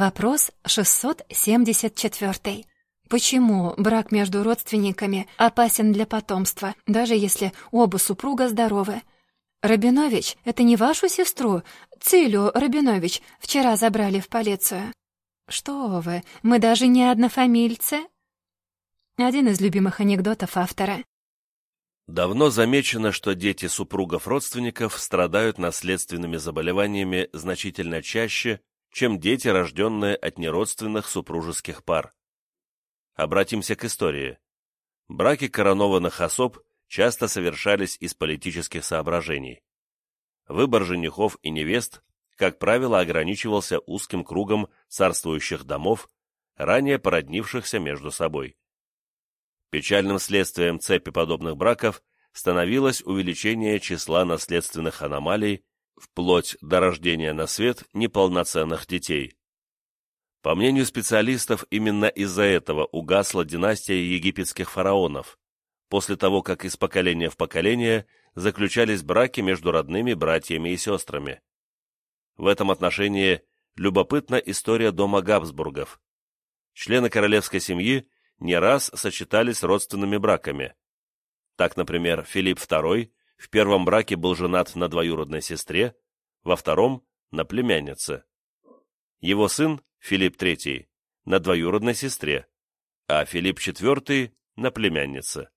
Вопрос 674. Почему брак между родственниками опасен для потомства, даже если оба супруга здоровы? Рабинович, это не вашу сестру, Цилю Рабинович, вчера забрали в полицию. Что вы, мы даже не однофамильцы? Один из любимых анекдотов автора. Давно замечено, что дети супругов-родственников страдают наследственными заболеваниями значительно чаще, чем дети, рожденные от неродственных супружеских пар. Обратимся к истории. Браки коронованных особ часто совершались из политических соображений. Выбор женихов и невест, как правило, ограничивался узким кругом царствующих домов, ранее породнившихся между собой. Печальным следствием цепи подобных браков становилось увеличение числа наследственных аномалий, вплоть до рождения на свет неполноценных детей. По мнению специалистов, именно из-за этого угасла династия египетских фараонов, после того, как из поколения в поколение заключались браки между родными братьями и сестрами. В этом отношении любопытна история дома Габсбургов. Члены королевской семьи не раз сочетались родственными браками. Так, например, Филипп II в первом браке был женат на двоюродной сестре, во втором – на племяннице. Его сын, Филипп III, на двоюродной сестре, а Филипп IV – на племяннице.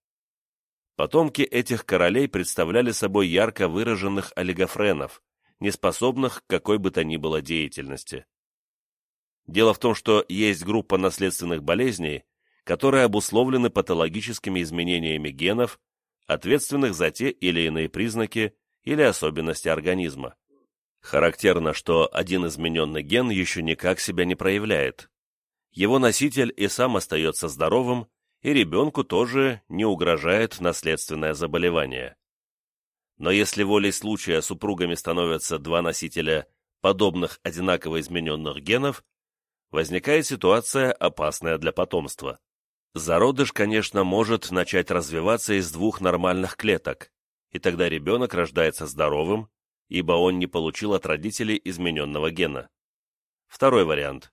Потомки этих королей представляли собой ярко выраженных олигофренов, неспособных к какой бы то ни было деятельности. Дело в том, что есть группа наследственных болезней, которые обусловлены патологическими изменениями генов, ответственных за те или иные признаки или особенности организма. Характерно, что один измененный ген еще никак себя не проявляет. Его носитель и сам остается здоровым, и ребенку тоже не угрожает наследственное заболевание. Но если волей случая супругами становятся два носителя подобных одинаково измененных генов, возникает ситуация, опасная для потомства. Зародыш, конечно, может начать развиваться из двух нормальных клеток, и тогда ребенок рождается здоровым, ибо он не получил от родителей измененного гена. Второй вариант.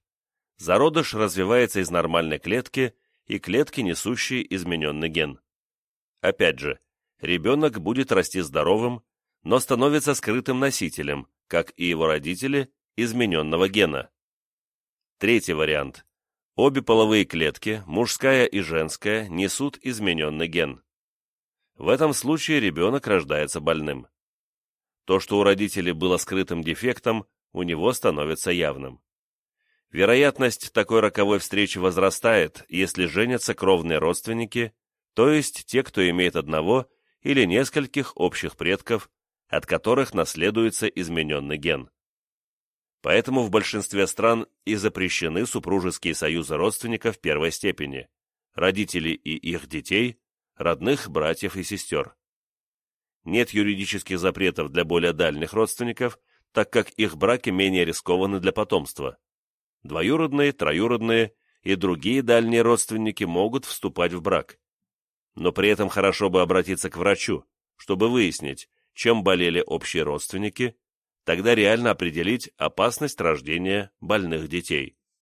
Зародыш развивается из нормальной клетки и клетки, несущей измененный ген. Опять же, ребенок будет расти здоровым, но становится скрытым носителем, как и его родители, измененного гена. Третий вариант. Обе половые клетки, мужская и женская, несут измененный ген. В этом случае ребенок рождается больным. То, что у родителей было скрытым дефектом, у него становится явным. Вероятность такой роковой встречи возрастает, если женятся кровные родственники, то есть те, кто имеет одного или нескольких общих предков, от которых наследуется измененный ген. Поэтому в большинстве стран и запрещены супружеские союзы родственников первой степени, родителей и их детей, родных братьев и сестер нет юридических запретов для более дальних родственников, так как их браки менее рискованы для потомства. Двоюродные, троюродные и другие дальние родственники могут вступать в брак. Но при этом хорошо бы обратиться к врачу, чтобы выяснить, чем болели общие родственники, тогда реально определить опасность рождения больных детей.